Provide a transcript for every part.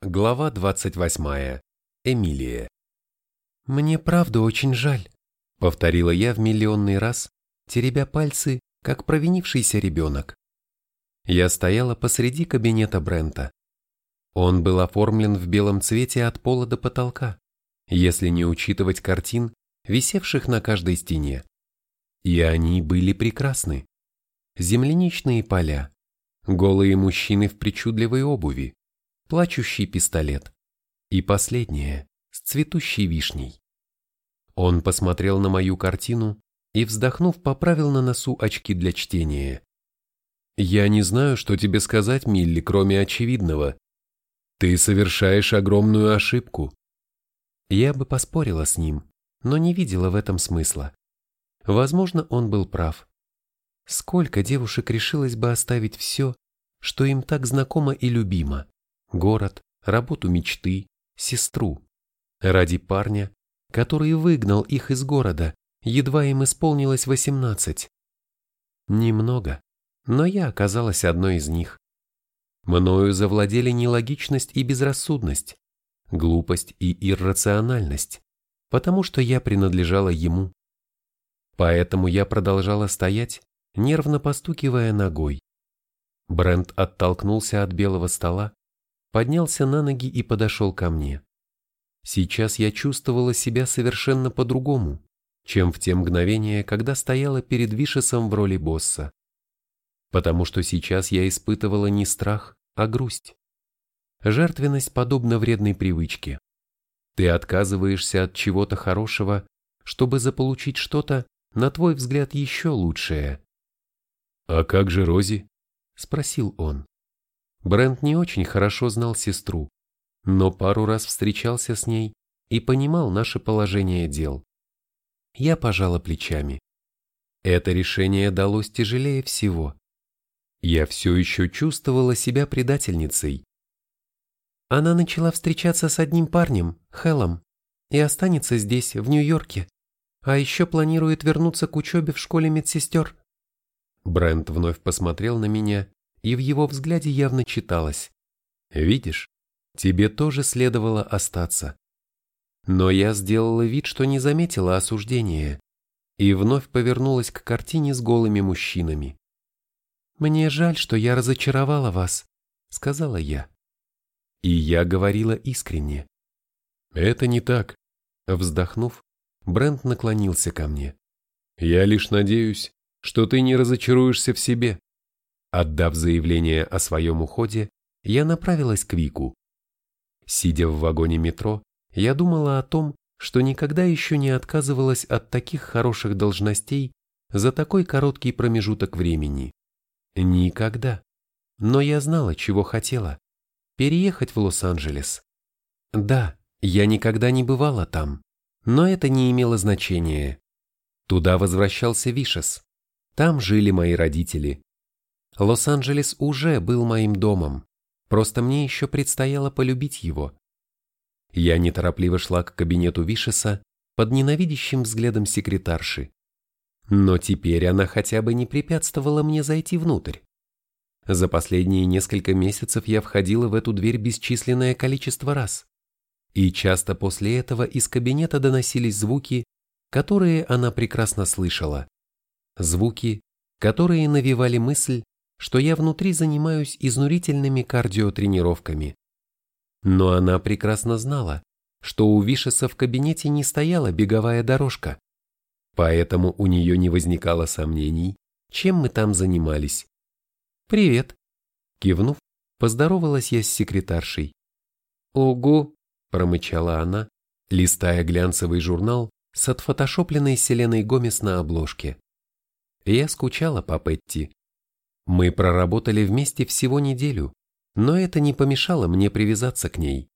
Глава 28. Эмилия. «Мне правда очень жаль», — повторила я в миллионный раз, теребя пальцы, как провинившийся ребенок. Я стояла посреди кабинета Брента. Он был оформлен в белом цвете от пола до потолка, если не учитывать картин, висевших на каждой стене. И они были прекрасны. Земляничные поля, голые мужчины в причудливой обуви, плачущий пистолет. И последнее, с цветущей вишней. Он посмотрел на мою картину и, вздохнув, поправил на носу очки для чтения. «Я не знаю, что тебе сказать, Милли, кроме очевидного. Ты совершаешь огромную ошибку». Я бы поспорила с ним, но не видела в этом смысла. Возможно, он был прав. Сколько девушек решилось бы оставить все, что им так знакомо и любимо, город, работу мечты, сестру. Ради парня, который выгнал их из города, едва им исполнилось восемнадцать. Немного, но я оказалась одной из них. Мною завладели нелогичность и безрассудность, глупость и иррациональность, потому что я принадлежала ему. Поэтому я продолжала стоять, нервно постукивая ногой. Брент оттолкнулся от белого стола поднялся на ноги и подошел ко мне. Сейчас я чувствовала себя совершенно по-другому, чем в те мгновения, когда стояла перед Вишесом в роли босса. Потому что сейчас я испытывала не страх, а грусть. Жертвенность подобна вредной привычке. Ты отказываешься от чего-то хорошего, чтобы заполучить что-то, на твой взгляд, еще лучшее. «А как же Рози?» – спросил он. Брент не очень хорошо знал сестру, но пару раз встречался с ней и понимал наше положение дел. Я пожала плечами. Это решение далось тяжелее всего. Я все еще чувствовала себя предательницей. Она начала встречаться с одним парнем, Хеллом, и останется здесь, в Нью-Йорке, а еще планирует вернуться к учебе в школе медсестер. Брент вновь посмотрел на меня, и в его взгляде явно читалось. «Видишь, тебе тоже следовало остаться». Но я сделала вид, что не заметила осуждения, и вновь повернулась к картине с голыми мужчинами. «Мне жаль, что я разочаровала вас», — сказала я. И я говорила искренне. «Это не так», — вздохнув, Брент наклонился ко мне. «Я лишь надеюсь, что ты не разочаруешься в себе. Отдав заявление о своем уходе, я направилась к Вику. Сидя в вагоне метро, я думала о том, что никогда еще не отказывалась от таких хороших должностей за такой короткий промежуток времени. Никогда. Но я знала, чего хотела. Переехать в Лос-Анджелес. Да, я никогда не бывала там, но это не имело значения. Туда возвращался Вишес. Там жили мои родители. Лос-Анджелес уже был моим домом, просто мне еще предстояло полюбить его. Я неторопливо шла к кабинету Вишеса под ненавидящим взглядом секретарши. Но теперь она хотя бы не препятствовала мне зайти внутрь. За последние несколько месяцев я входила в эту дверь бесчисленное количество раз. И часто после этого из кабинета доносились звуки, которые она прекрасно слышала. Звуки, которые навевали мысль, что я внутри занимаюсь изнурительными кардиотренировками. Но она прекрасно знала, что у Вишеса в кабинете не стояла беговая дорожка, поэтому у нее не возникало сомнений, чем мы там занимались. «Привет!» Кивнув, поздоровалась я с секретаршей. «Ого!» – промычала она, листая глянцевый журнал с отфотошопленной Селеной Гомес на обложке. Я скучала по Петти. Мы проработали вместе всего неделю, но это не помешало мне привязаться к ней.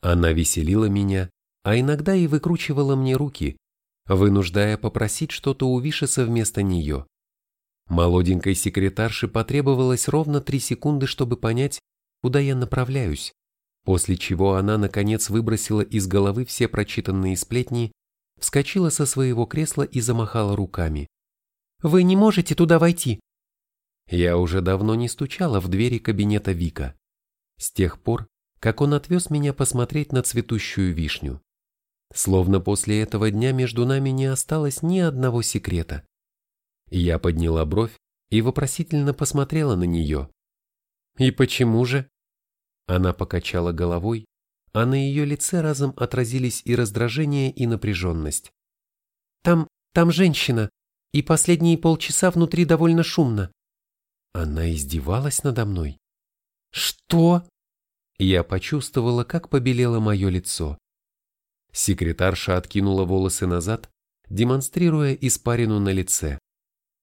Она веселила меня, а иногда и выкручивала мне руки, вынуждая попросить что-то у Вишеса вместо нее. Молоденькой секретарше потребовалось ровно три секунды, чтобы понять, куда я направляюсь, после чего она, наконец, выбросила из головы все прочитанные сплетни, вскочила со своего кресла и замахала руками. «Вы не можете туда войти! Я уже давно не стучала в двери кабинета Вика. С тех пор, как он отвез меня посмотреть на цветущую вишню. Словно после этого дня между нами не осталось ни одного секрета. Я подняла бровь и вопросительно посмотрела на нее. «И почему же?» Она покачала головой, а на ее лице разом отразились и раздражение, и напряженность. «Там, там женщина, и последние полчаса внутри довольно шумно». Она издевалась надо мной. «Что?» Я почувствовала, как побелело мое лицо. Секретарша откинула волосы назад, демонстрируя испарину на лице.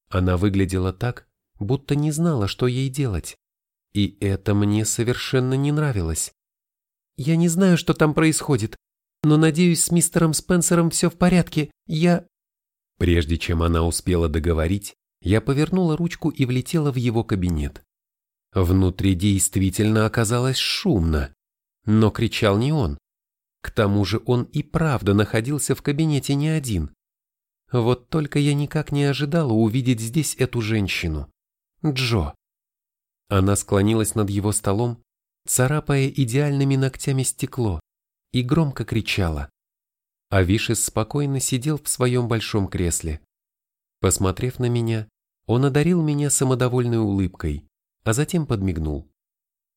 Она выглядела так, будто не знала, что ей делать. И это мне совершенно не нравилось. Я не знаю, что там происходит, но надеюсь, с мистером Спенсером все в порядке. Я... Прежде чем она успела договорить, я повернула ручку и влетела в его кабинет. Внутри действительно оказалось шумно, но кричал не он. К тому же он и правда находился в кабинете не один. Вот только я никак не ожидала увидеть здесь эту женщину. Джо. Она склонилась над его столом, царапая идеальными ногтями стекло, и громко кричала. А Вишес спокойно сидел в своем большом кресле. Посмотрев на меня, он одарил меня самодовольной улыбкой, а затем подмигнул.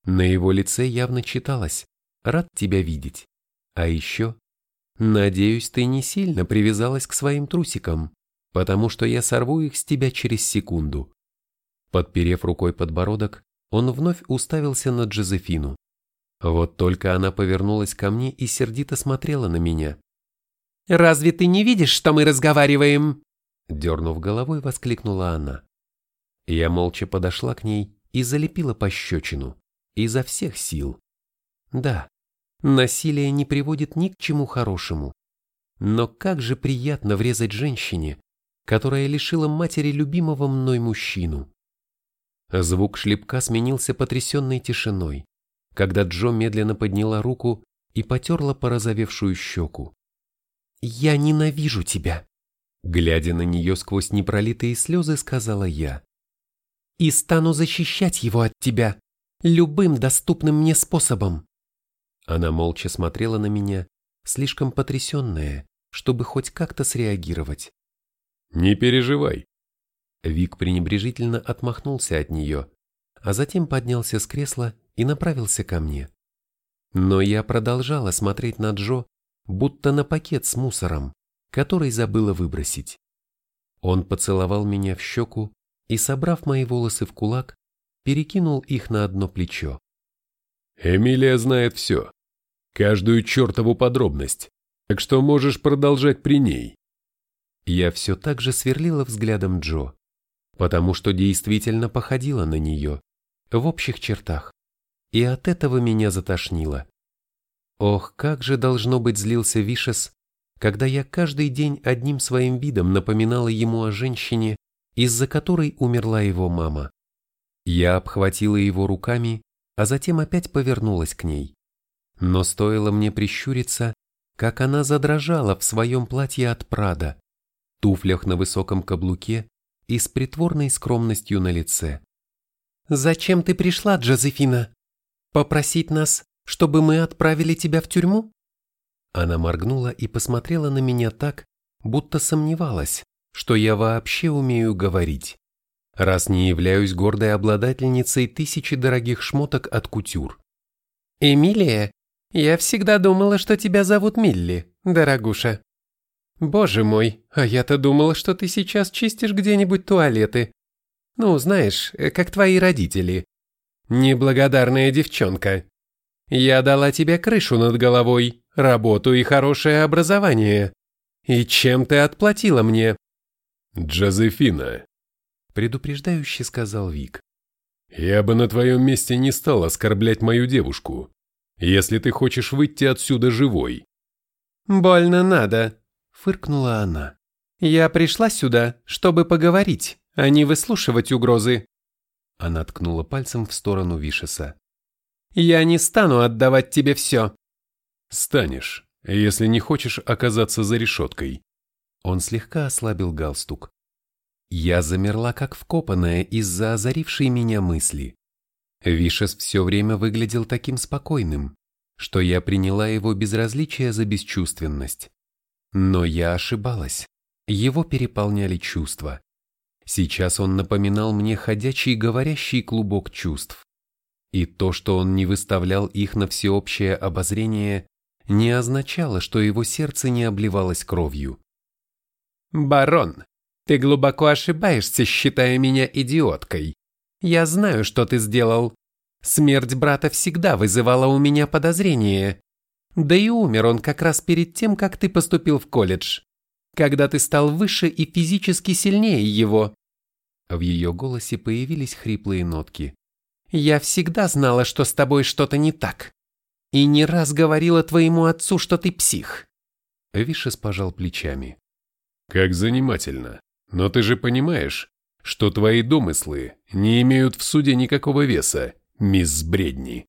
На его лице явно читалось «Рад тебя видеть». А еще, надеюсь, ты не сильно привязалась к своим трусикам, потому что я сорву их с тебя через секунду. Подперев рукой подбородок, он вновь уставился на Джозефину. Вот только она повернулась ко мне и сердито смотрела на меня. «Разве ты не видишь, что мы разговариваем?» Дернув головой, воскликнула она. Я молча подошла к ней и залепила пощечину. Изо всех сил. Да, Насилие не приводит ни к чему хорошему. Но как же приятно врезать женщине, которая лишила матери любимого мной мужчину. Звук шлепка сменился потрясенной тишиной, когда Джо медленно подняла руку и потерла порозовевшую щеку. «Я ненавижу тебя!» Глядя на нее сквозь непролитые слезы, сказала я. «И стану защищать его от тебя, любым доступным мне способом!» Она молча смотрела на меня, слишком потрясенная, чтобы хоть как-то среагировать. «Не переживай». Вик пренебрежительно отмахнулся от нее, а затем поднялся с кресла и направился ко мне. Но я продолжала смотреть на Джо, будто на пакет с мусором, который забыла выбросить. Он поцеловал меня в щеку и, собрав мои волосы в кулак, перекинул их на одно плечо. «Эмилия знает все каждую чертову подробность, так что можешь продолжать при ней. Я все так же сверлила взглядом Джо, потому что действительно походила на нее, в общих чертах, и от этого меня затошнило. Ох, как же должно быть злился Вишес, когда я каждый день одним своим видом напоминала ему о женщине, из-за которой умерла его мама. Я обхватила его руками, а затем опять повернулась к ней. Но стоило мне прищуриться, как она задрожала в своем платье от Прада, туфлях на высоком каблуке и с притворной скромностью на лице. «Зачем ты пришла, Джозефина? Попросить нас, чтобы мы отправили тебя в тюрьму?» Она моргнула и посмотрела на меня так, будто сомневалась, что я вообще умею говорить, раз не являюсь гордой обладательницей тысячи дорогих шмоток от кутюр. «Эмилия, я всегда думала, что тебя зовут Милли, дорогуша. Боже мой, а я-то думала, что ты сейчас чистишь где-нибудь туалеты. Ну, знаешь, как твои родители. Неблагодарная девчонка. Я дала тебе крышу над головой, работу и хорошее образование. И чем ты отплатила мне? Джозефина, предупреждающе сказал Вик. Я бы на твоем месте не стал оскорблять мою девушку если ты хочешь выйти отсюда живой». «Больно надо», — фыркнула она. «Я пришла сюда, чтобы поговорить, а не выслушивать угрозы». Она ткнула пальцем в сторону Вишеса. «Я не стану отдавать тебе все». «Станешь, если не хочешь оказаться за решеткой». Он слегка ослабил галстук. Я замерла как вкопанная из-за озарившей меня мысли. Вишес все время выглядел таким спокойным, что я приняла его безразличие за бесчувственность. Но я ошибалась. Его переполняли чувства. Сейчас он напоминал мне ходячий говорящий клубок чувств. И то, что он не выставлял их на всеобщее обозрение, не означало, что его сердце не обливалось кровью. «Барон, ты глубоко ошибаешься, считая меня идиоткой. Я знаю, что ты сделал. Смерть брата всегда вызывала у меня подозрение. Да и умер он как раз перед тем, как ты поступил в колледж, когда ты стал выше и физически сильнее его. В ее голосе появились хриплые нотки. «Я всегда знала, что с тобой что-то не так. И не раз говорила твоему отцу, что ты псих». Вишес пожал плечами. «Как занимательно. Но ты же понимаешь, что твои домыслы не имеют в суде никакого веса, мисс Бредни.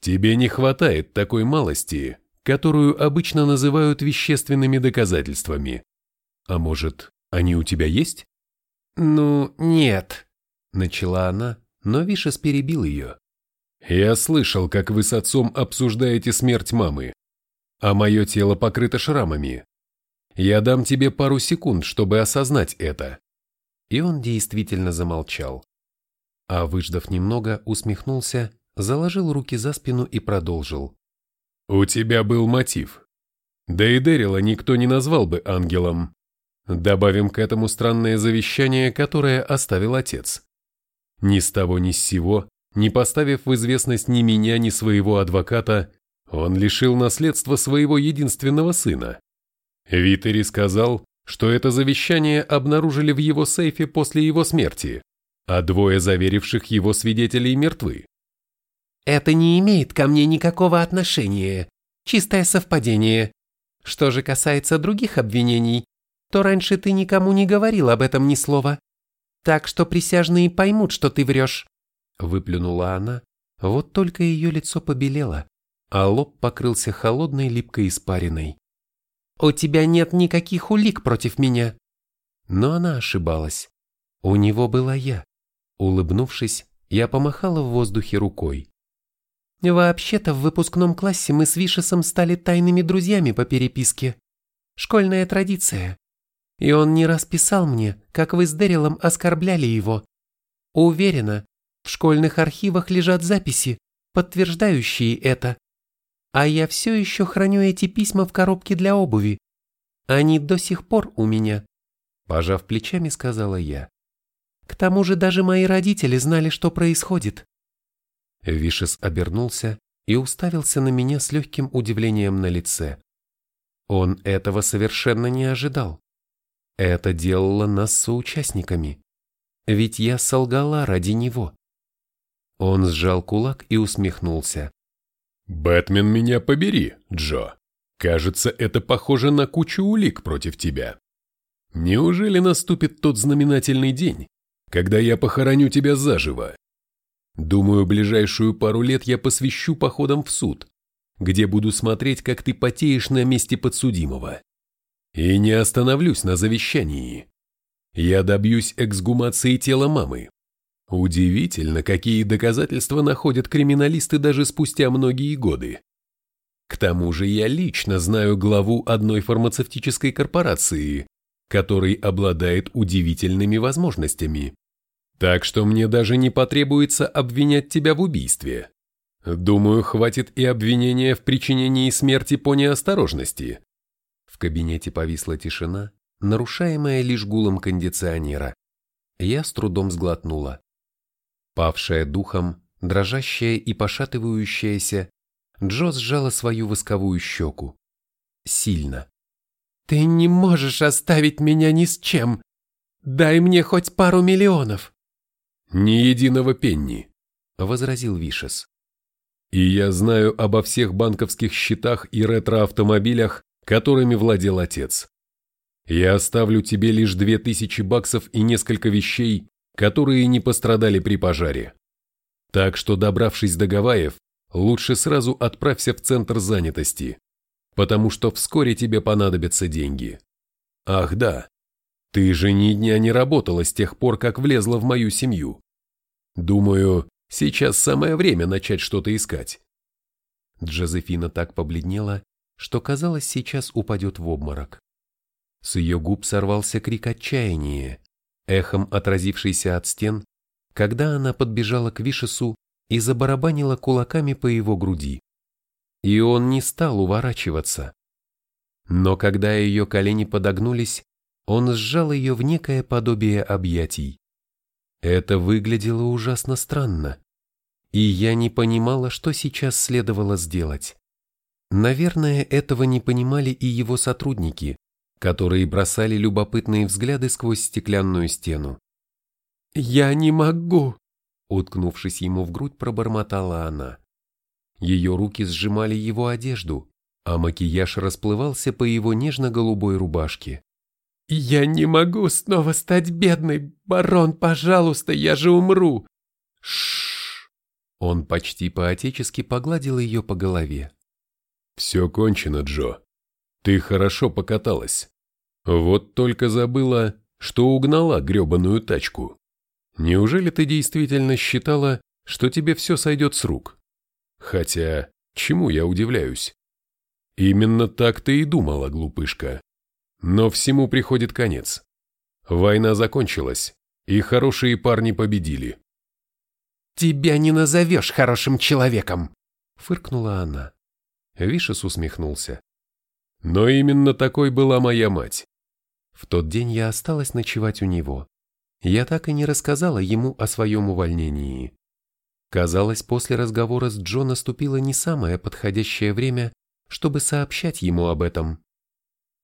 Тебе не хватает такой малости, которую обычно называют вещественными доказательствами. А может, они у тебя есть?» «Ну, нет», — начала она, но Вишес перебил ее. «Я слышал, как вы с отцом обсуждаете смерть мамы, а мое тело покрыто шрамами. Я дам тебе пару секунд, чтобы осознать это». И он действительно замолчал. А выждав немного, усмехнулся, заложил руки за спину и продолжил. «У тебя был мотив. Да и Дэрила никто не назвал бы ангелом. Добавим к этому странное завещание, которое оставил отец. Ни с того ни с сего, не поставив в известность ни меня, ни своего адвоката, он лишил наследства своего единственного сына. Витери сказал, что это завещание обнаружили в его сейфе после его смерти, а двое заверивших его свидетелей мертвы. «Это не имеет ко мне никакого отношения. Чистое совпадение. Что же касается других обвинений, то раньше ты никому не говорил об этом ни слова. Так что присяжные поймут, что ты врешь. Выплюнула она, вот только ее лицо побелело, а лоб покрылся холодной липкой испариной. «У тебя нет никаких улик против меня». Но она ошибалась. У него была я. Улыбнувшись, я помахала в воздухе рукой. «Вообще-то в выпускном классе мы с Вишесом стали тайными друзьями по переписке. Школьная традиция. И он не раз писал мне, как вы с Дэрилом оскорбляли его. Уверена, в школьных архивах лежат записи, подтверждающие это. А я все еще храню эти письма в коробке для обуви. Они до сих пор у меня. Пожав плечами, сказала я. К тому же даже мои родители знали, что происходит. Вишес обернулся и уставился на меня с легким удивлением на лице. Он этого совершенно не ожидал. Это делало нас соучастниками. Ведь я солгала ради него. Он сжал кулак и усмехнулся. «Бэтмен меня побери, Джо. Кажется, это похоже на кучу улик против тебя. Неужели наступит тот знаменательный день, когда я похороню тебя заживо? Думаю, ближайшую пару лет я посвящу походам в суд, где буду смотреть, как ты потеешь на месте подсудимого. И не остановлюсь на завещании. Я добьюсь эксгумации тела мамы. Удивительно, какие доказательства находят криминалисты даже спустя многие годы. К тому же я лично знаю главу одной фармацевтической корпорации, который обладает удивительными возможностями. Так что мне даже не потребуется обвинять тебя в убийстве. Думаю, хватит и обвинения в причинении смерти по неосторожности. В кабинете повисла тишина, нарушаемая лишь гулом кондиционера. Я с трудом сглотнула. Павшая духом, дрожащая и пошатывающаяся, Джо сжала свою восковую щеку. Сильно. «Ты не можешь оставить меня ни с чем. Дай мне хоть пару миллионов». «Ни единого пенни», — возразил Вишес. «И я знаю обо всех банковских счетах и ретроавтомобилях, которыми владел отец. Я оставлю тебе лишь две тысячи баксов и несколько вещей, которые не пострадали при пожаре. Так что, добравшись до Гавайев, лучше сразу отправься в центр занятости, потому что вскоре тебе понадобятся деньги. Ах да, ты же ни дня не работала с тех пор, как влезла в мою семью. Думаю, сейчас самое время начать что-то искать. Джозефина так побледнела, что казалось, сейчас упадет в обморок. С ее губ сорвался крик отчаяния, эхом отразившийся от стен, когда она подбежала к Вишесу и забарабанила кулаками по его груди. И он не стал уворачиваться. Но когда ее колени подогнулись, он сжал ее в некое подобие объятий. Это выглядело ужасно странно. И я не понимала, что сейчас следовало сделать. Наверное, этого не понимали и его сотрудники, которые бросали любопытные взгляды сквозь стеклянную стену. «Я не могу!» Уткнувшись ему в грудь, пробормотала она. Ее руки сжимали его одежду, а макияж расплывался по его нежно-голубой рубашке. «Я не могу снова стать бедной! Барон, пожалуйста, я же умру!» Шш! Он почти по-отечески погладил ее по голове. «Все кончено, Джо. Ты хорошо покаталась. Вот только забыла, что угнала гребаную тачку. Неужели ты действительно считала, что тебе все сойдет с рук? Хотя, чему я удивляюсь? Именно так ты и думала, глупышка. Но всему приходит конец. Война закончилась, и хорошие парни победили. «Тебя не назовешь хорошим человеком!» — фыркнула она. Вишес усмехнулся. Но именно такой была моя мать. В тот день я осталась ночевать у него. Я так и не рассказала ему о своем увольнении. Казалось, после разговора с Джо наступило не самое подходящее время, чтобы сообщать ему об этом.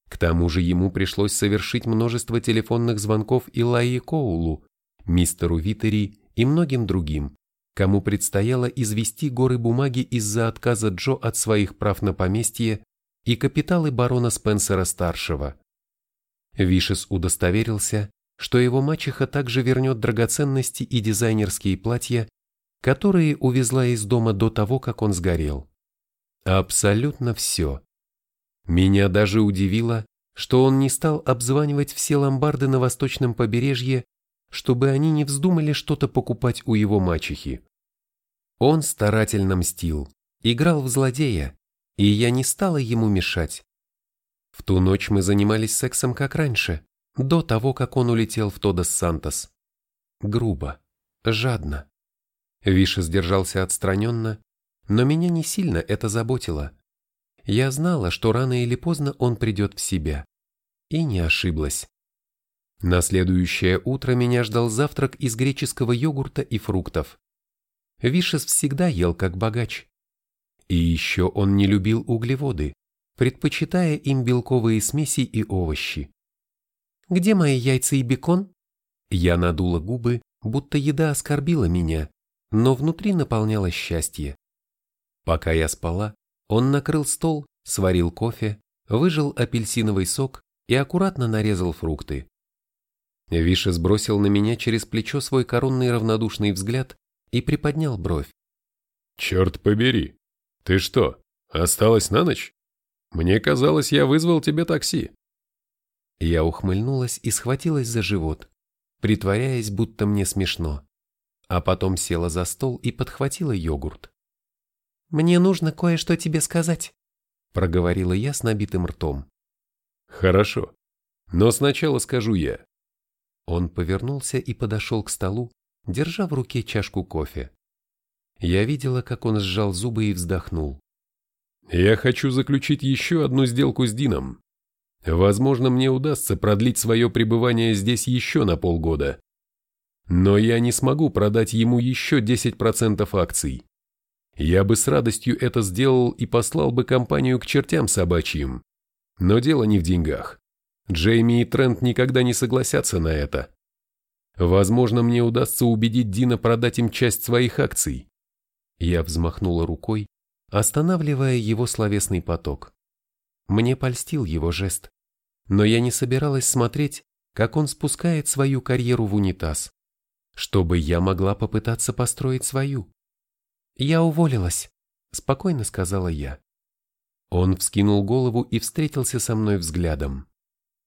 К тому же ему пришлось совершить множество телефонных звонков Илайи Коулу, мистеру Витери и многим другим, кому предстояло извести горы бумаги из-за отказа Джо от своих прав на поместье и капиталы барона Спенсера-старшего. Вишес удостоверился, что его мачеха также вернет драгоценности и дизайнерские платья, которые увезла из дома до того, как он сгорел. Абсолютно все. Меня даже удивило, что он не стал обзванивать все ломбарды на восточном побережье, чтобы они не вздумали что-то покупать у его мачехи. Он старательно мстил, играл в злодея, и я не стала ему мешать. В ту ночь мы занимались сексом как раньше, до того, как он улетел в Тодос Сантос. Грубо, жадно. Виша сдержался отстраненно, но меня не сильно это заботило. Я знала, что рано или поздно он придет в себя. И не ошиблась. На следующее утро меня ждал завтрак из греческого йогурта и фруктов. Вишес всегда ел как богач. И еще он не любил углеводы, предпочитая им белковые смеси и овощи. «Где мои яйца и бекон?» Я надула губы, будто еда оскорбила меня, но внутри наполнялось счастье. Пока я спала, он накрыл стол, сварил кофе, выжил апельсиновый сок и аккуратно нарезал фрукты. Виша сбросил на меня через плечо свой коронный равнодушный взгляд и приподнял бровь. «Черт побери, «Ты что, осталась на ночь? Мне казалось, я вызвал тебе такси». Я ухмыльнулась и схватилась за живот, притворяясь, будто мне смешно, а потом села за стол и подхватила йогурт. «Мне нужно кое-что тебе сказать», — проговорила я с набитым ртом. «Хорошо, но сначала скажу я». Он повернулся и подошел к столу, держа в руке чашку кофе. Я видела, как он сжал зубы и вздохнул. «Я хочу заключить еще одну сделку с Дином. Возможно, мне удастся продлить свое пребывание здесь еще на полгода. Но я не смогу продать ему еще 10% акций. Я бы с радостью это сделал и послал бы компанию к чертям собачьим. Но дело не в деньгах. Джейми и Трент никогда не согласятся на это. Возможно, мне удастся убедить Дина продать им часть своих акций. Я взмахнула рукой, останавливая его словесный поток. Мне польстил его жест, но я не собиралась смотреть, как он спускает свою карьеру в унитаз, чтобы я могла попытаться построить свою. «Я уволилась», — спокойно сказала я. Он вскинул голову и встретился со мной взглядом.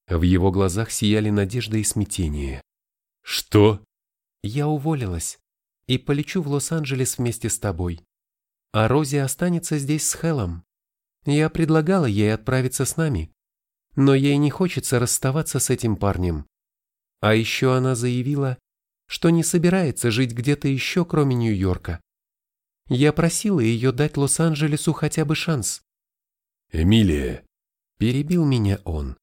В его глазах сияли надежда и смятение. «Что?» «Я уволилась и полечу в Лос-Анджелес вместе с тобой. а Рози останется здесь с Хелом. Я предлагала ей отправиться с нами, но ей не хочется расставаться с этим парнем. А еще она заявила, что не собирается жить где-то еще, кроме Нью-Йорка. Я просила ее дать Лос-Анджелесу хотя бы шанс. «Эмилия», – перебил меня он, –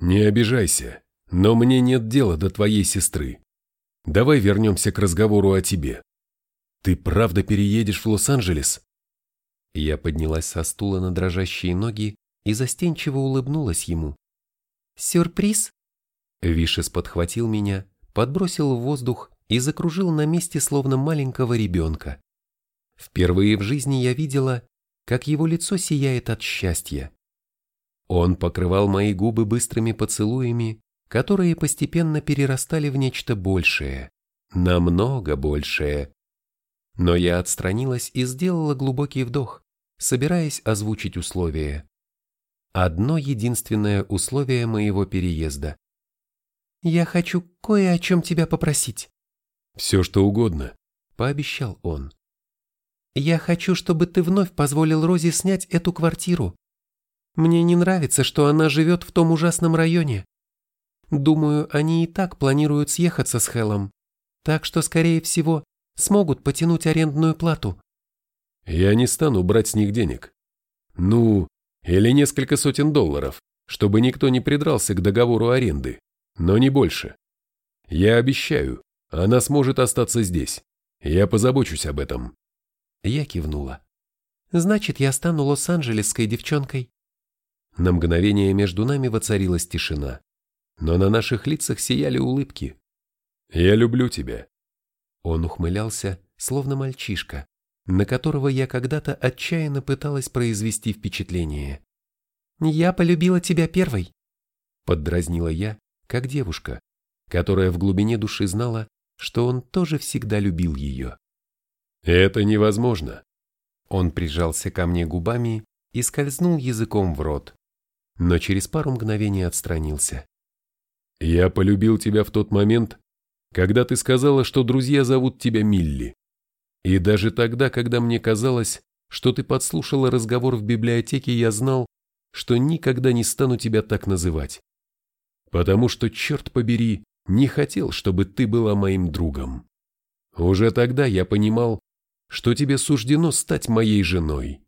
«не обижайся, но мне нет дела до твоей сестры. Давай вернемся к разговору о тебе. Ты правда переедешь в Лос-Анджелес?» Я поднялась со стула на дрожащие ноги и застенчиво улыбнулась ему. «Сюрприз?» Вишес подхватил меня, подбросил в воздух и закружил на месте, словно маленького ребенка. Впервые в жизни я видела, как его лицо сияет от счастья. Он покрывал мои губы быстрыми поцелуями, которые постепенно перерастали в нечто большее, намного большее. Но я отстранилась и сделала глубокий вдох, собираясь озвучить условия. Одно единственное условие моего переезда. «Я хочу кое о чем тебя попросить». «Все, что угодно», — пообещал он. «Я хочу, чтобы ты вновь позволил Розе снять эту квартиру. Мне не нравится, что она живет в том ужасном районе. Думаю, они и так планируют съехаться с Хелом, так что, скорее всего, смогут потянуть арендную плату». «Я не стану брать с них денег. Ну, или несколько сотен долларов, чтобы никто не придрался к договору аренды но не больше. Я обещаю, она сможет остаться здесь. Я позабочусь об этом. Я кивнула. Значит, я стану лос-анджелесской девчонкой. На мгновение между нами воцарилась тишина, но на наших лицах сияли улыбки. Я люблю тебя. Он ухмылялся, словно мальчишка, на которого я когда-то отчаянно пыталась произвести впечатление. «Я полюбила тебя первой», — поддразнила я, как девушка, которая в глубине души знала, что он тоже всегда любил ее. «Это невозможно!» Он прижался ко мне губами и скользнул языком в рот, но через пару мгновений отстранился. «Я полюбил тебя в тот момент, когда ты сказала, что друзья зовут тебя Милли. И даже тогда, когда мне казалось, что ты подслушала разговор в библиотеке, я знал, что никогда не стану тебя так называть потому что, черт побери, не хотел, чтобы ты была моим другом. Уже тогда я понимал, что тебе суждено стать моей женой.